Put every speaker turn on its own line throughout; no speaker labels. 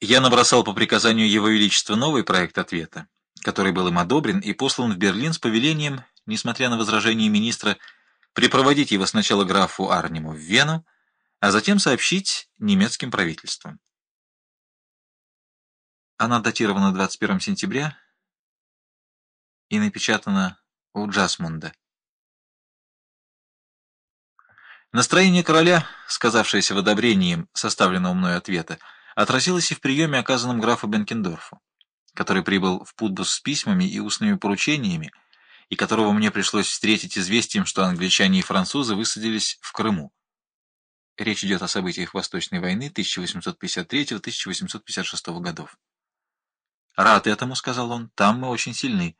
Я набросал по приказанию Его Величества новый проект ответа, который был им одобрен и послан в Берлин с повелением, несмотря на возражение министра, припроводить его сначала графу Арниму в Вену, а затем сообщить немецким правительствам. Она датирована 21 сентября и напечатана у Джасмунда. Настроение короля, сказавшееся в одобрении составленного мной ответа, отразилось и в приеме, оказанном графу Бенкендорфу, который прибыл в Пудбус с письмами и устными поручениями, и которого мне пришлось встретить известием, что англичане и французы высадились в Крыму. Речь идет о событиях Восточной войны 1853-1856 годов. «Рад этому», — сказал он, — «там мы очень сильны».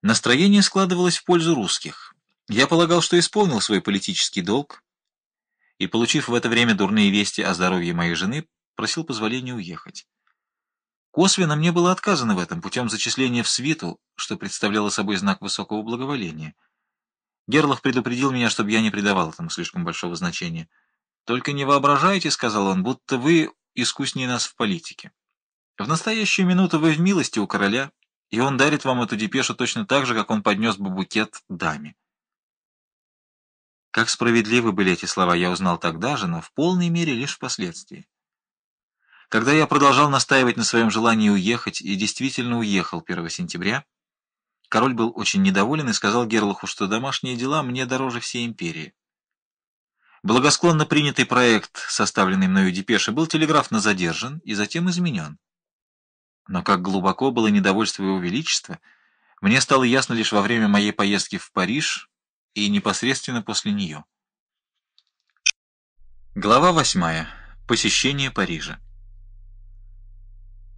Настроение складывалось в пользу русских. Я полагал, что исполнил свой политический долг, и, получив в это время дурные вести о здоровье моей жены, просил позволения уехать. Косвенно мне было отказано в этом путем зачисления в свиту, что представляло собой знак высокого благоволения. Герлах предупредил меня, чтобы я не придавал этому слишком большого значения. «Только не воображайте, — сказал он, — будто вы искуснее нас в политике. В настоящую минуту вы в милости у короля, и он дарит вам эту депешу точно так же, как он поднес бы букет даме». Как справедливы были эти слова, я узнал тогда же, но в полной мере лишь впоследствии. Когда я продолжал настаивать на своем желании уехать, и действительно уехал 1 сентября, король был очень недоволен и сказал Герлаху, что домашние дела мне дороже всей империи. Благосклонно принятый проект, составленный мною депеши, был телеграфно задержан и затем изменен. Но как глубоко было недовольство его величества, мне стало ясно лишь во время моей поездки в Париж и непосредственно после нее. Глава 8. Посещение Парижа.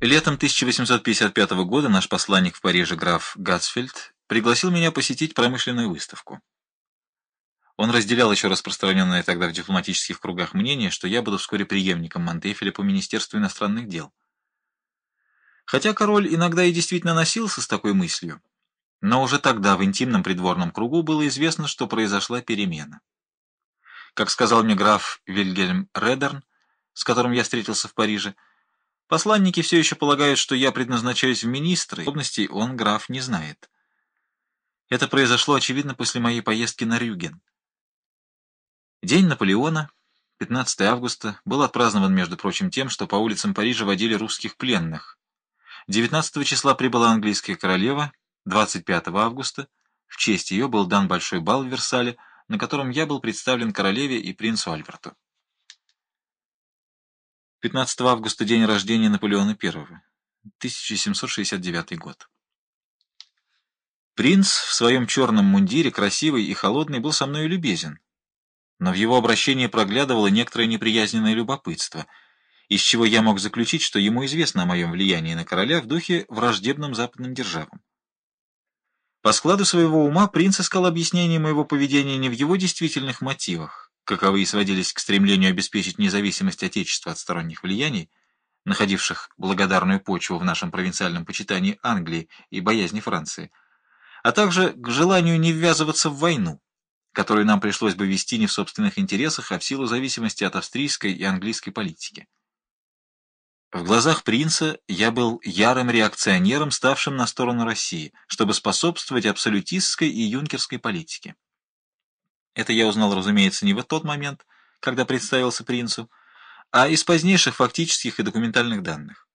Летом 1855 года наш посланник в Париже граф Гатсфельд пригласил меня посетить промышленную выставку. Он разделял еще распространенное тогда в дипломатических кругах мнение, что я буду вскоре преемником Монтефеля по Министерству иностранных дел. Хотя король иногда и действительно носился с такой мыслью, но уже тогда в интимном придворном кругу было известно, что произошла перемена. Как сказал мне граф Вильгельм Редерн, с которым я встретился в Париже, посланники все еще полагают, что я предназначаюсь в министры, подробностей он, граф, не знает. Это произошло, очевидно, после моей поездки на Рюген. День Наполеона, 15 августа, был отпразднован, между прочим, тем, что по улицам Парижа водили русских пленных. 19 числа прибыла английская королева, 25 августа в честь ее был дан большой бал в Версале, на котором я был представлен королеве и принцу Альберту. 15 августа – день рождения Наполеона I, 1769 год. Принц в своем черном мундире, красивый и холодный, был со мной любезен, но в его обращении проглядывало некоторое неприязненное любопытство, из чего я мог заключить, что ему известно о моем влиянии на короля в духе враждебным западным державам. По складу своего ума принц искал объяснение моего поведения не в его действительных мотивах, каковые сводились к стремлению обеспечить независимость Отечества от сторонних влияний, находивших благодарную почву в нашем провинциальном почитании Англии и боязни Франции, а также к желанию не ввязываться в войну, которую нам пришлось бы вести не в собственных интересах, а в силу зависимости от австрийской и английской политики. В глазах принца я был ярым реакционером, ставшим на сторону России, чтобы способствовать абсолютистской и юнкерской политике. Это я узнал, разумеется, не в тот момент, когда представился принцу, а из позднейших фактических и документальных данных.